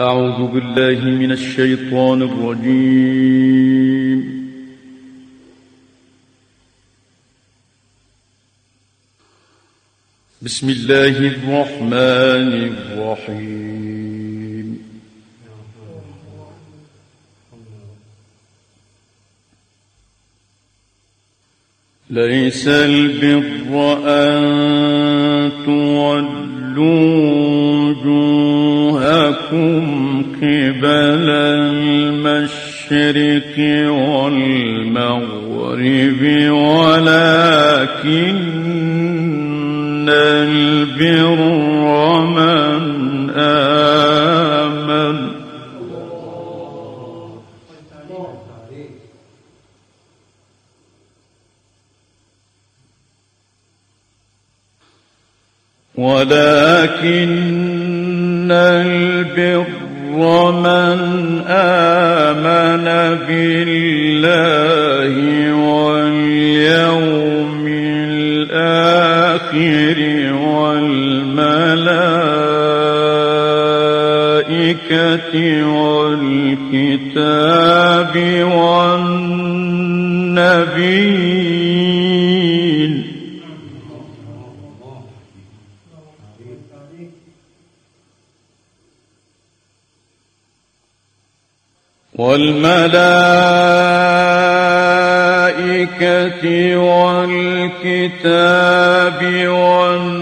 أعوذ بالله من الشيطان الرجيم. بسم الله الرحمن الرحيم. ليس البر أن تولوا وجوهكم قبل المشرق والمغرب ولكن البر من آمن. ولكن البر من آمن بالله والملائكة والكتاب والنبيين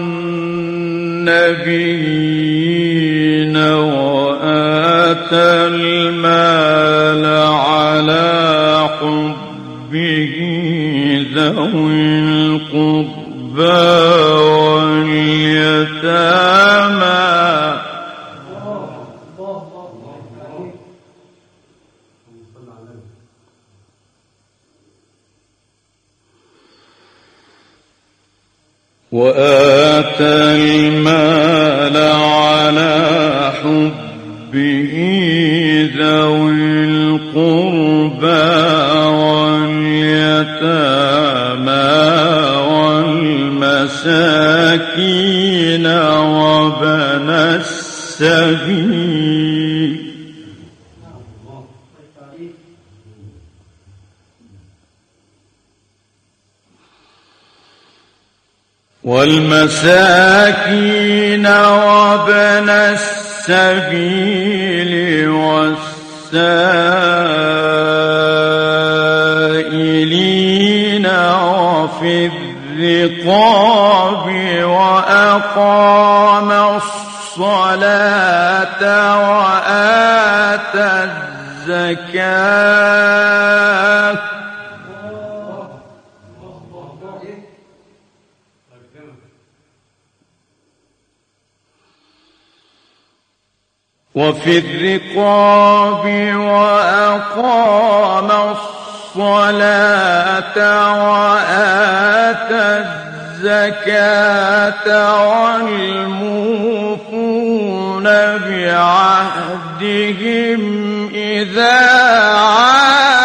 وآتى المال والمساكين وابن السبيل والسائلين وفي الرقاب وأقام الصلاة وآتى الزكاة وفي الرقاب وأقام الصلاة وآتى الزكاة والموفون بعهدهم إذا عاهدوا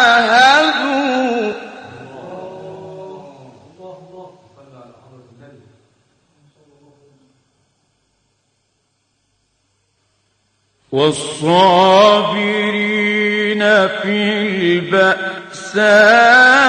والصابرين في البأساء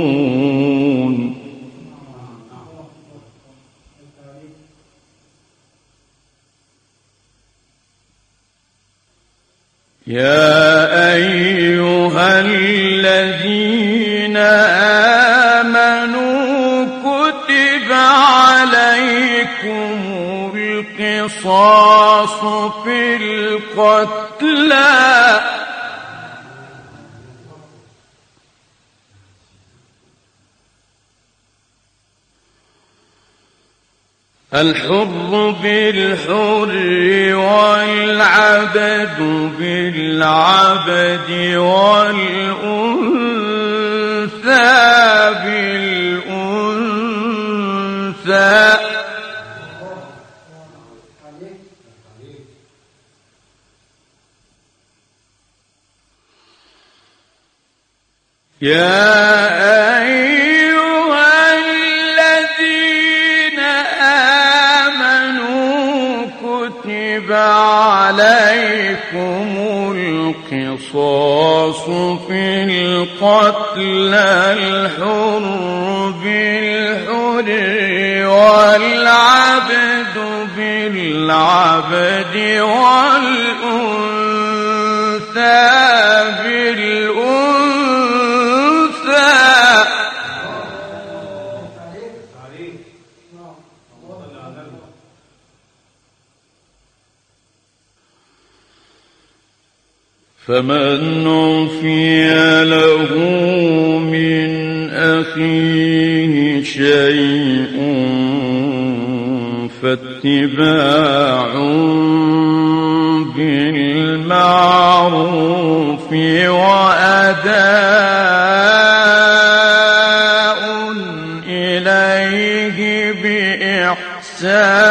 الحر بالحر والعبد بالعبد والأنثى بالأنثى. يا أيها عليكم القصاص في القتل الحر بالحر والعبد بالعبد والأنثى بالأنثى فمن عفي له من أخيه شيء فاتباع بالمعروف وأداء إليه بإحسان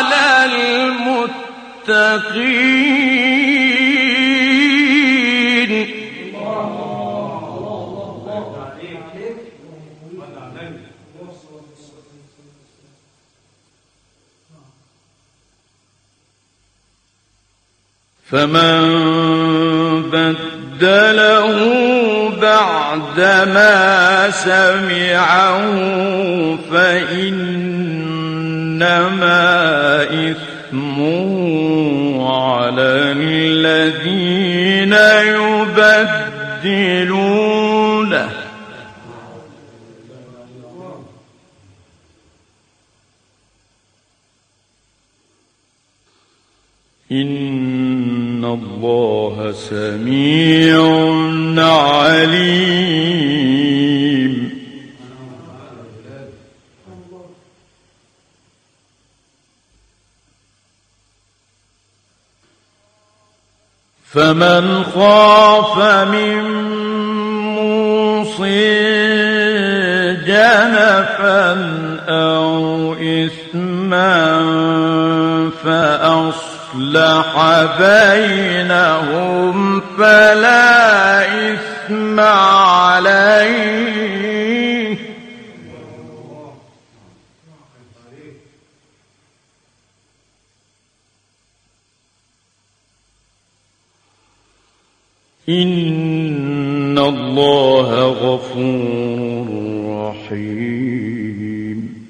المتقين. فمن بدله بعدما سمعه فإنما إثمه على الذين يبدلونه إن الله سميع عليم. فمن خاف من موص جنفا أو إثما فأصلح بينهم فلا إثم عليه إن الله غفور رحيم.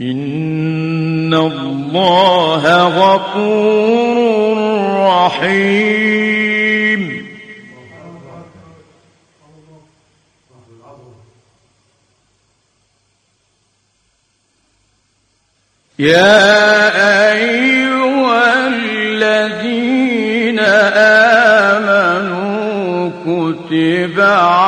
إن الله غفور رحيم. يا أيها الذين آمنوا كتب عليكم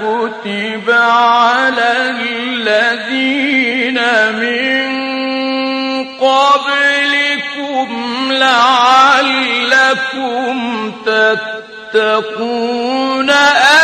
كتب على الذين من قبلكم لعلكم تتقون أياما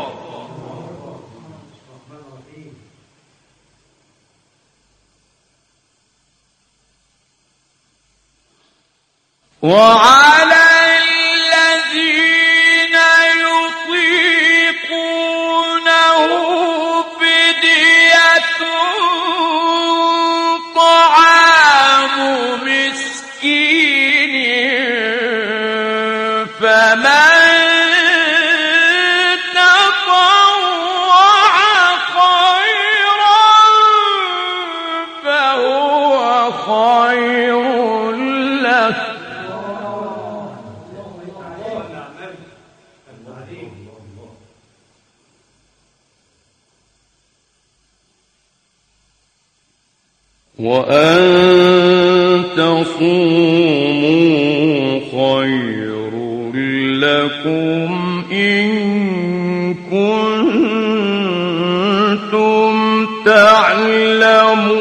وعلى وأن تصوموا خير لكم إن كنتم تعلمون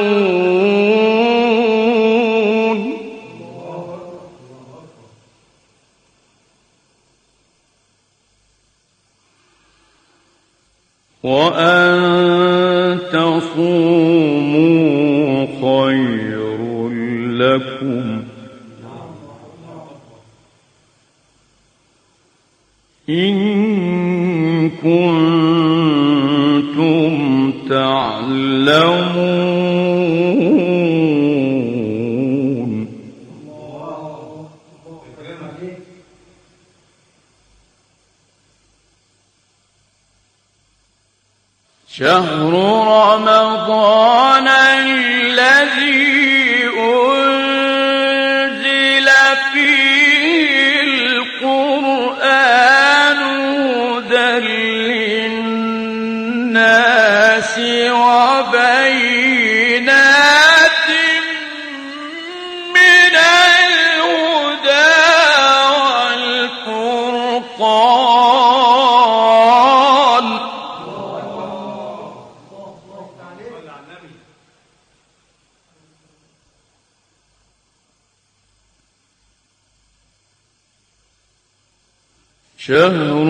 شهر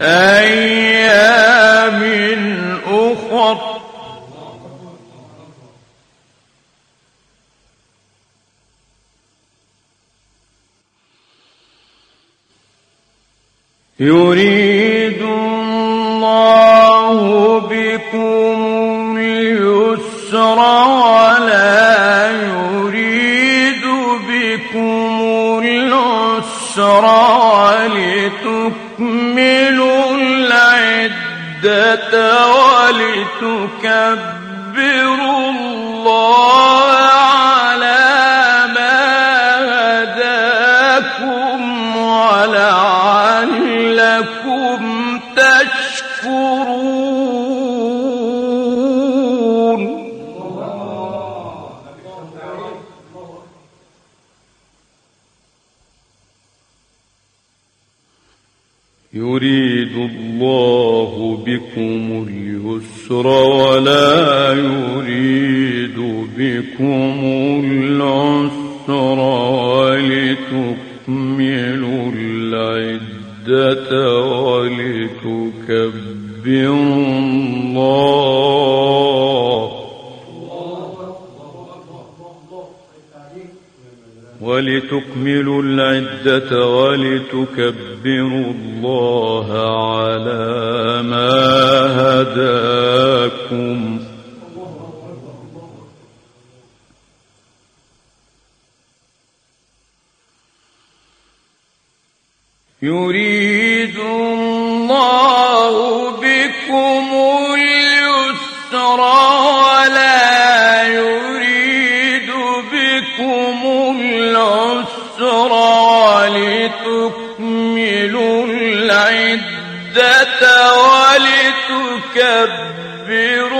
أيام أخر. يريد الله بكم اليسر ولا يريد بكم العسر ولتكملوا العدة ولتكبروا الله بكم اليسر ولا يريد بكم العسر ولتكملوا العدة ولتكبروا الله ولتكملوا العدة ولتكبروا الله على ما هداكم. يريد العدة ولتكبروا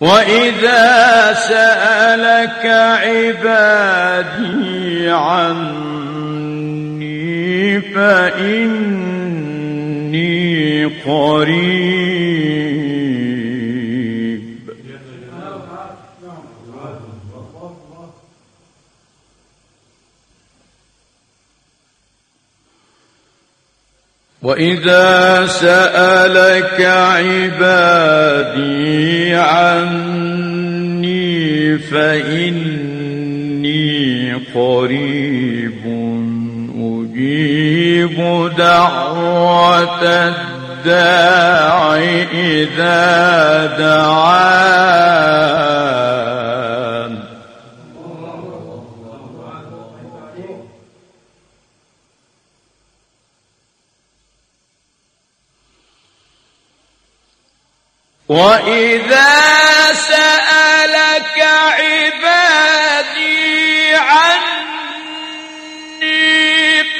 وإذا سألك عبادي عني فإني قريب وإذا سألك عبادي عني فإني قريب أجيب دعوة الداع إذا دعان وإذا سألك عبادي عني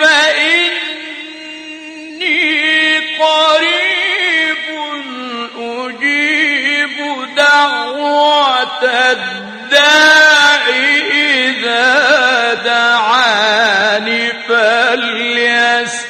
فإني قريب أجيب دعوة الداع إذا دعاني فليستجيبوا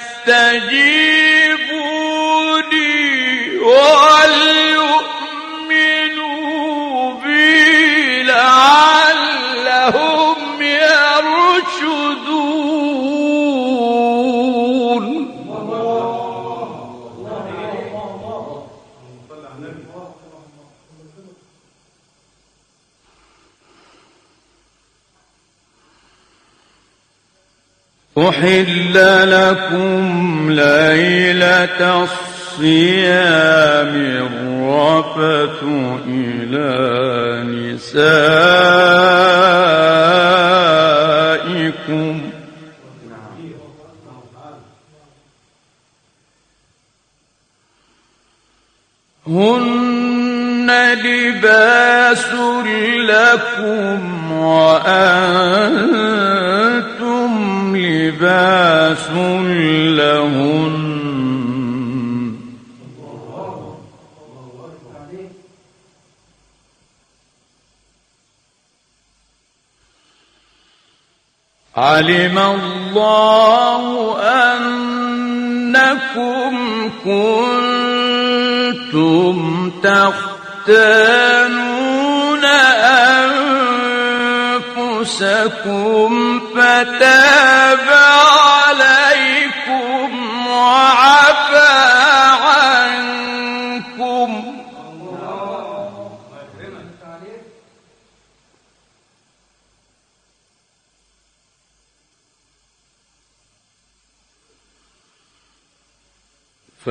أحل لكم ليلة الصيام الرفث إلى نسائكم علم الله أنكم كنتم تختانون أنفسكم فتاب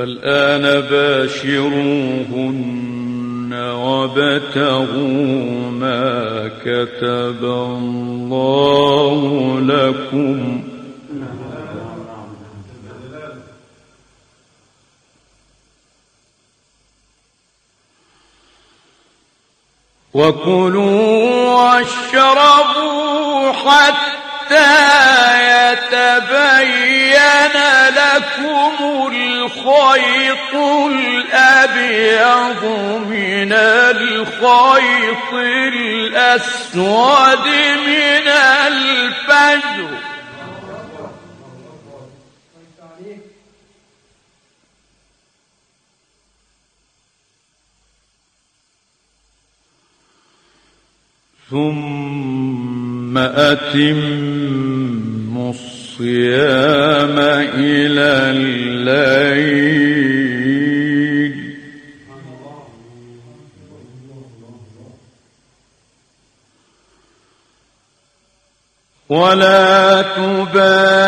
فالآن باشروهن وابتغوا ما كتب الله لكم. وكلوا واشربوا حتى يتبين لكم الخيط الأبيض من الخيط الأسود من الفجر. ثم أتم الصيام إلى الليل. ولا تباشرون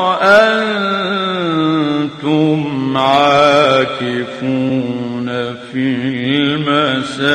وأنتم عاكفون في المساجد.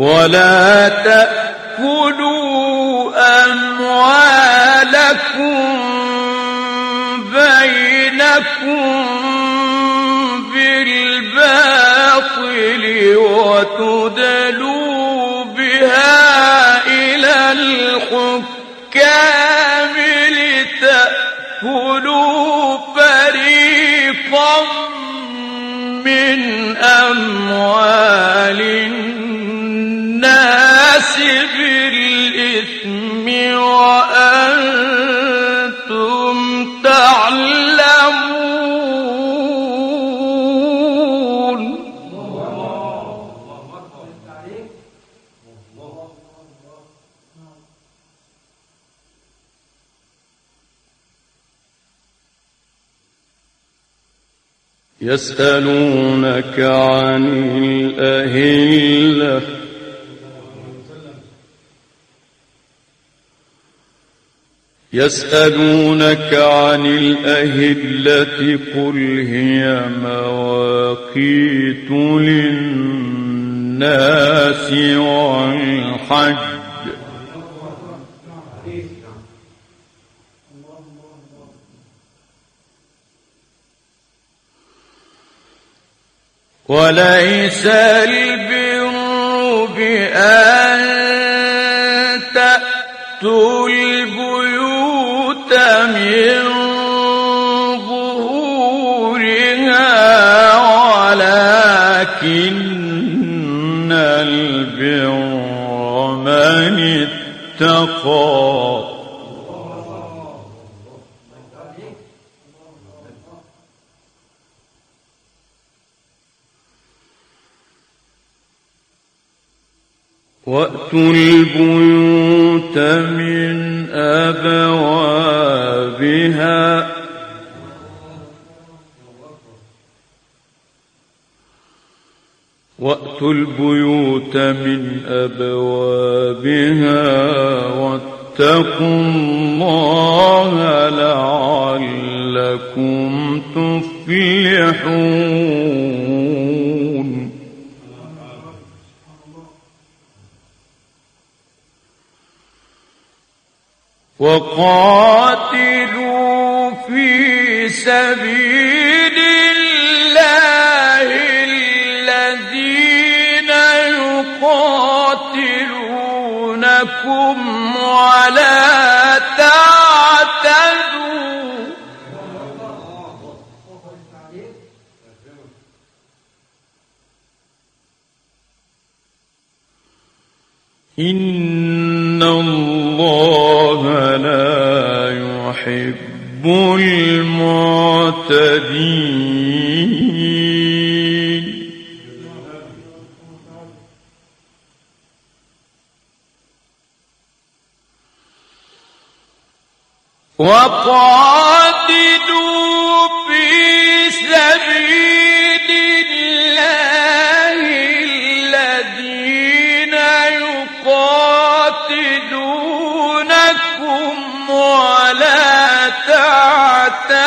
ولا تأكلوا أموالكم بينكم بالباطل وتدلوا يسألونك عن الأهلة. يسألونك عن الأهلة قل هي مواقيت للناس والحج. وليس البر بأن تأتوا البيوت من ظهورها ولكن البر من اتقى. وأتوا البيوت من أبوابها وأتوا البيوت من أبوابها واتقوا الله لعلكم تفلحون وقاتلوا في سبيل الله الذين يقاتلونكم ولا تعتدوا. إن الله لا يحب المعتدين. وقاتلوا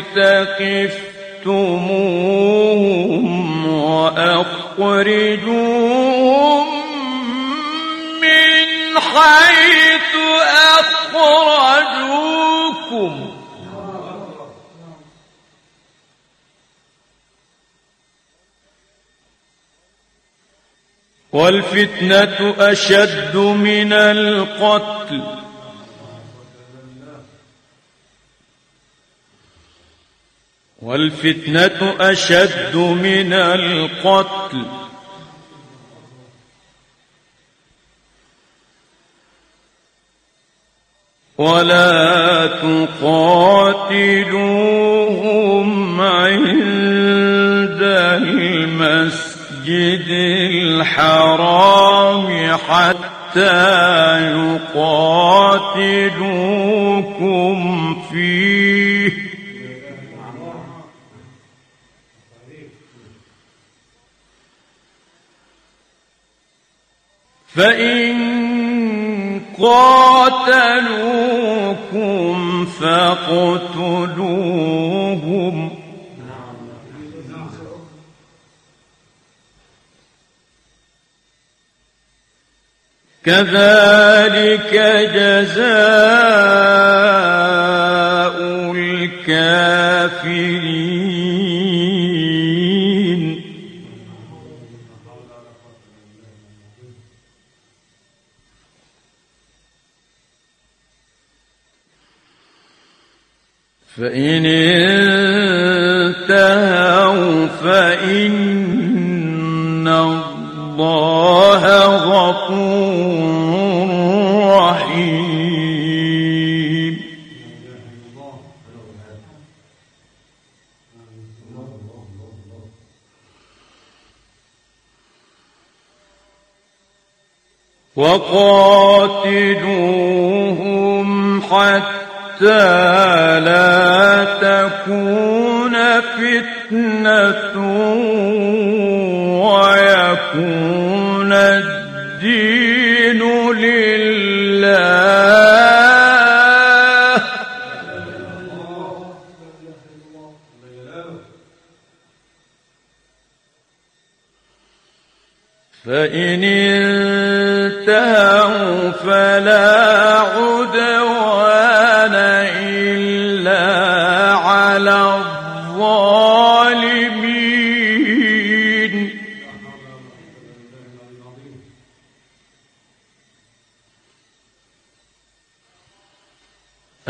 ثقفتموهم وأخرجوهم من حيث أخرجوكم. والفتنة أشد من القتل. والفتنة أشد من القتل. ولا تقاتلوهم عند المسجد الحرام حتى يقاتلوكم فيه. فإن قاتلوكم فاقتلوهم. كذلك جزاء الكافرين. فإن انتهوا فإن الله غفور رحيم. وقاتلوهم حتى لا تكون فتنة ويكون الدين لله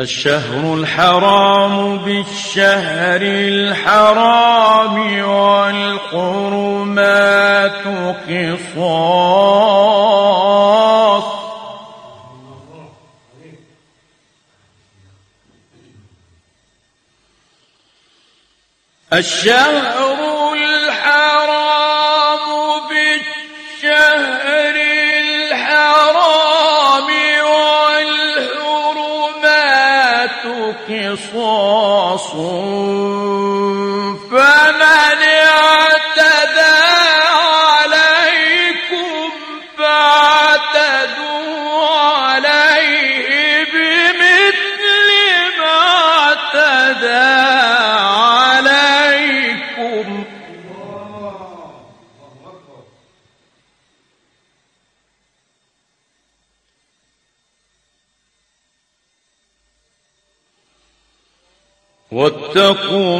الشهر الحرام بالشهر الحرام والحرمات قصاص. الشهر قصاص واتقوا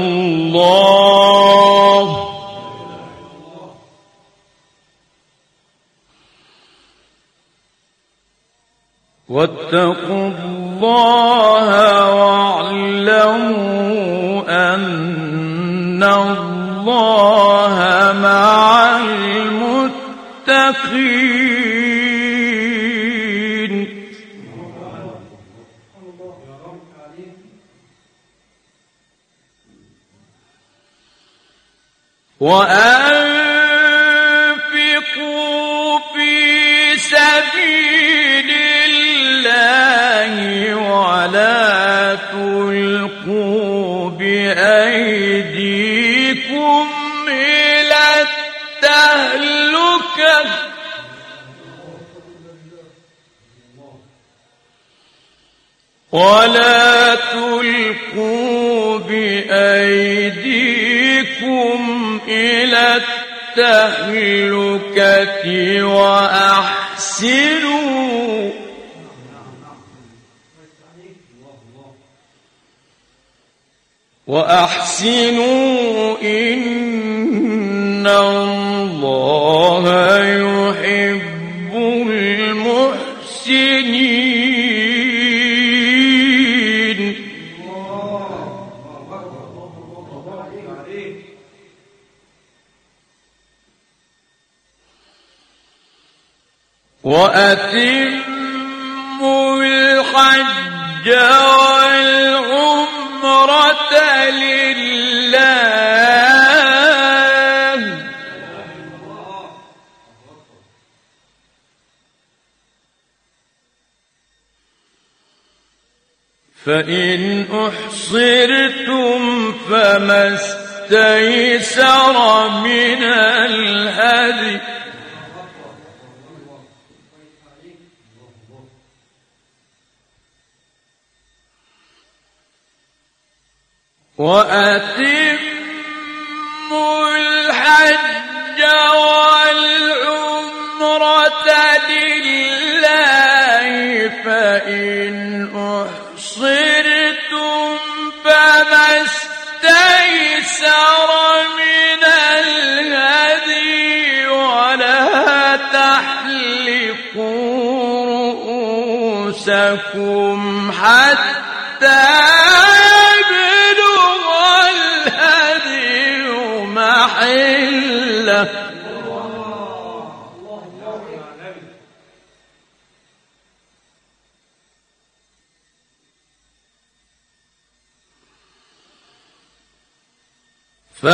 بأيديكم إلى التهلكة. ولا تلقوا بأيديكم إلى التهلكة وأحسنوا وأحسنوا إن الله يحب المحسنين. وأتموا الحج والعمرة فإن أحصرتم فما استيسر من الهدي. وأتموا الحج والعمرة لله فإن أحصرتم فما استيسر من الهدي ولا تحلقوا رؤوسكم.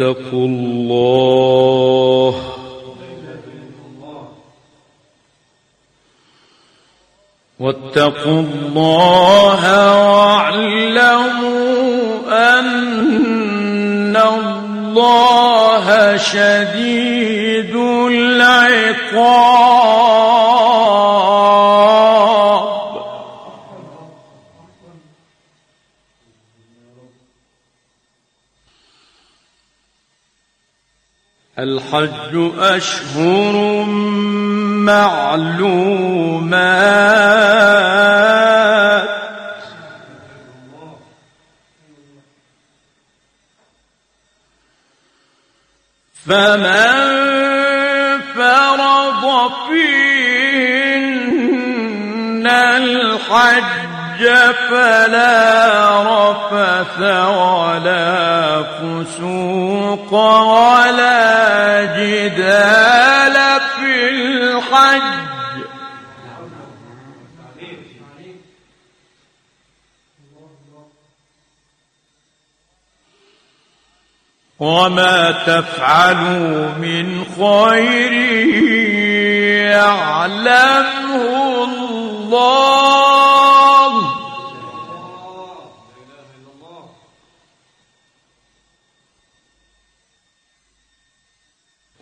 واتقوا الله. واتقوا الله واعلموا أن الله شديد العقاب. الحج أشهر معلومات. فمن فرض فيهن الحج فلا رفث ولا فسوق ولا جدال في الحج. وما تفعلوا من خير يعلمه الله.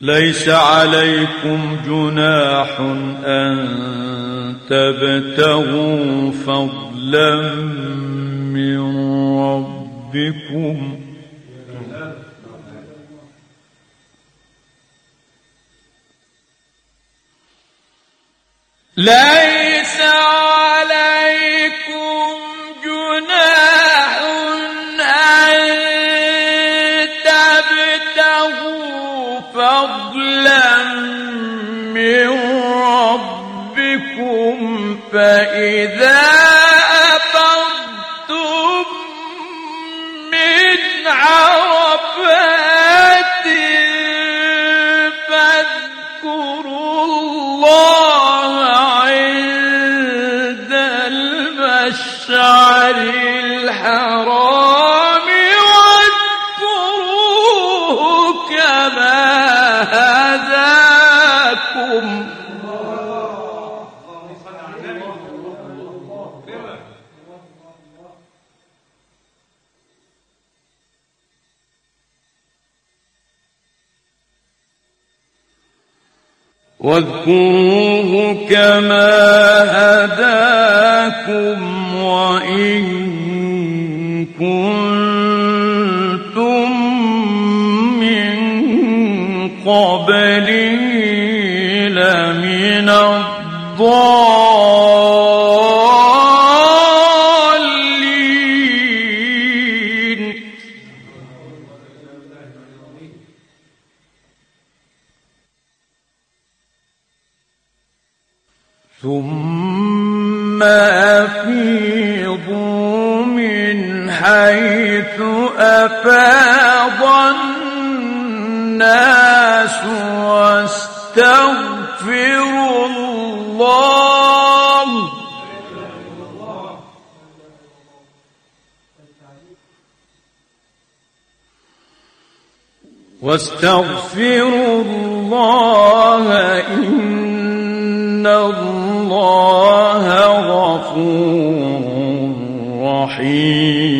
ليس عليكم جناح أن تبتغوا فضلا من ربكم ليس عليكم فإذا أفضتم من عرفات فاذكروا الله عند المشعر. واذكروه كما هداكم وإن كنتم من قبله لمن الضالين. أفاض الناس واستغفروا الله. واستغفروا الله إن الله غفور رحيم.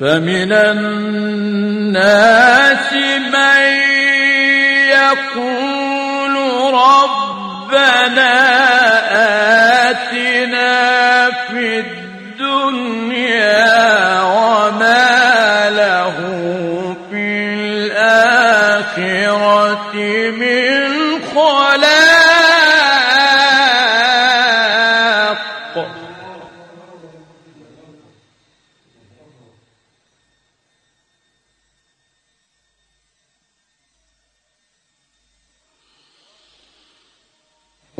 فمن الناس من يقول ربنا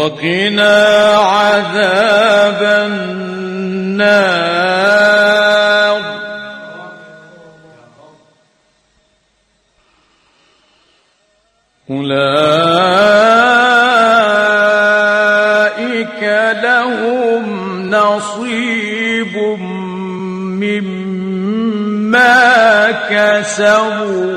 وقنا عذاب النار. أولئك لهم نصيب مما كسبوا.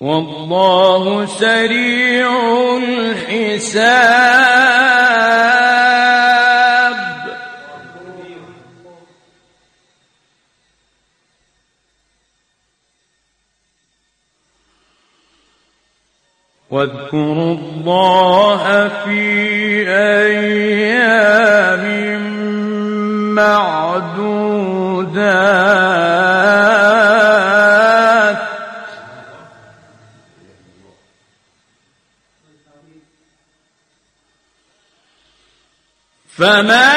والله سريع الحساب. واذكروا الله فمن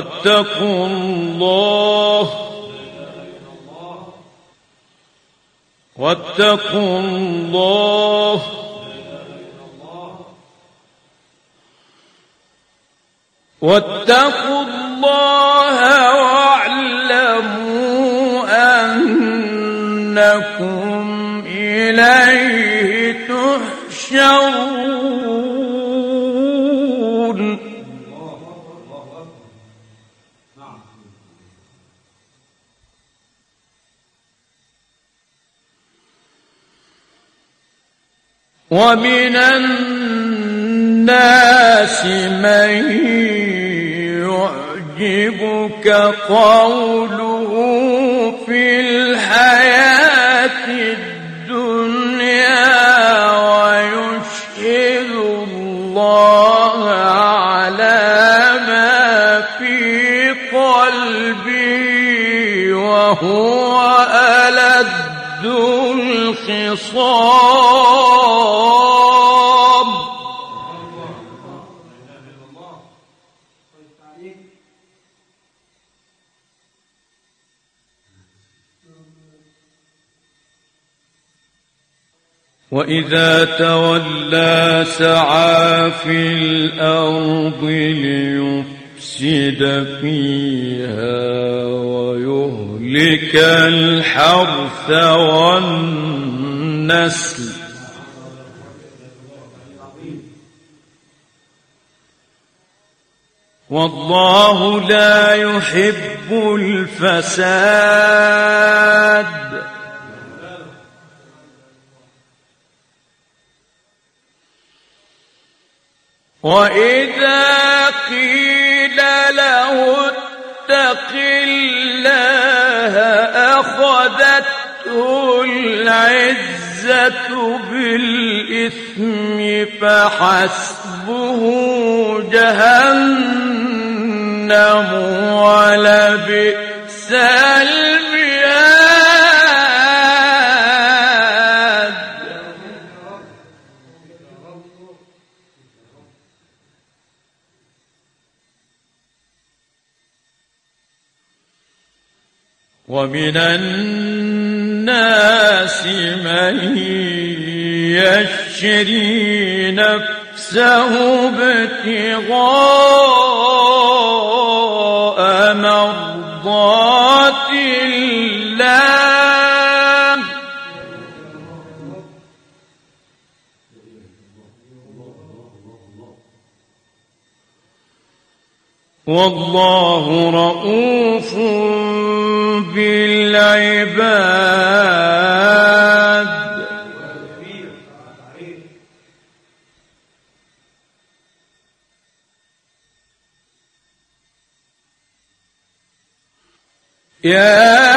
واتقوا الله. واتقوا الله. واتقوا الله واعلموا أنكم ومن الناس من يعجبك قوله في الحياة الدنيا ويشهد الله على ما في قلبي وهو ألد الخصام. وإذا تولى سعى في الأرض ليفسد فيها ويهلك الحرث والنسل. والله لا يحب الفساد. وإذا قيل له اتق الله أخذته العزة بالإثم فحسبه جهنم ولبئس ومن الناس من يشري نفسه ابتغاء مرضات الله. والله رؤوف بالعباد. يا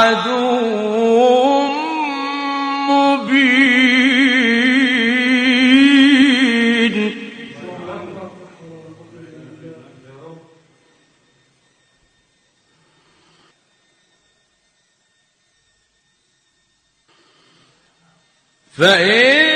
عدو مبين. فإن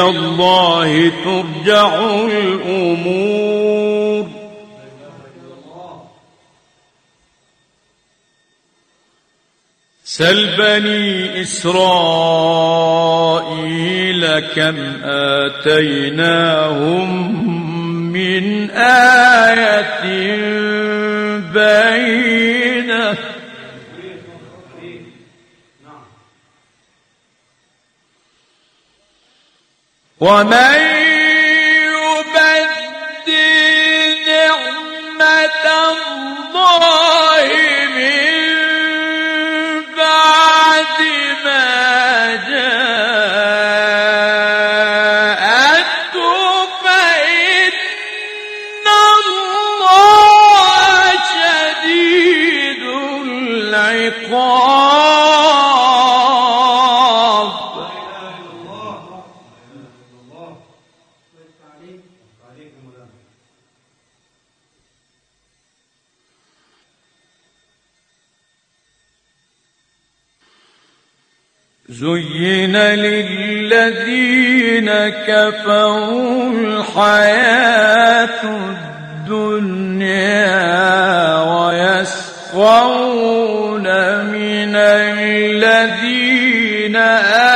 الله ترجع الأمور. سل بني إسرائيل كم آتيناهم من آية بينة. ومن كفروا الحياة الدنيا ويسخرون من الذين آمنوا.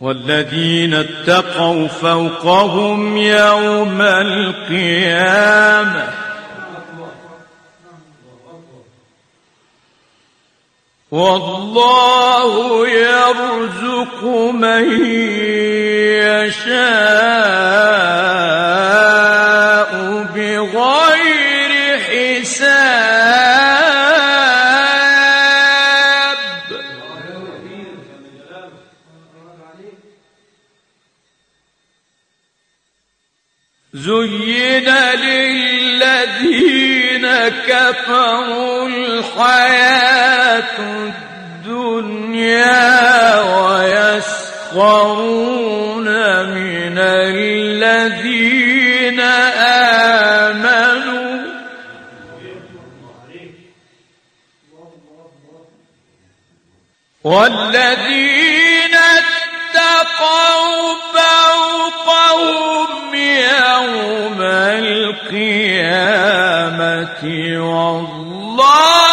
والذين اتقوا فوقهم يوم القيامة. والله يرزق من يشاء. الدنيا ويسخرون من الذين آمنوا. والذين اتقوا فوقهم يوم القيامة والله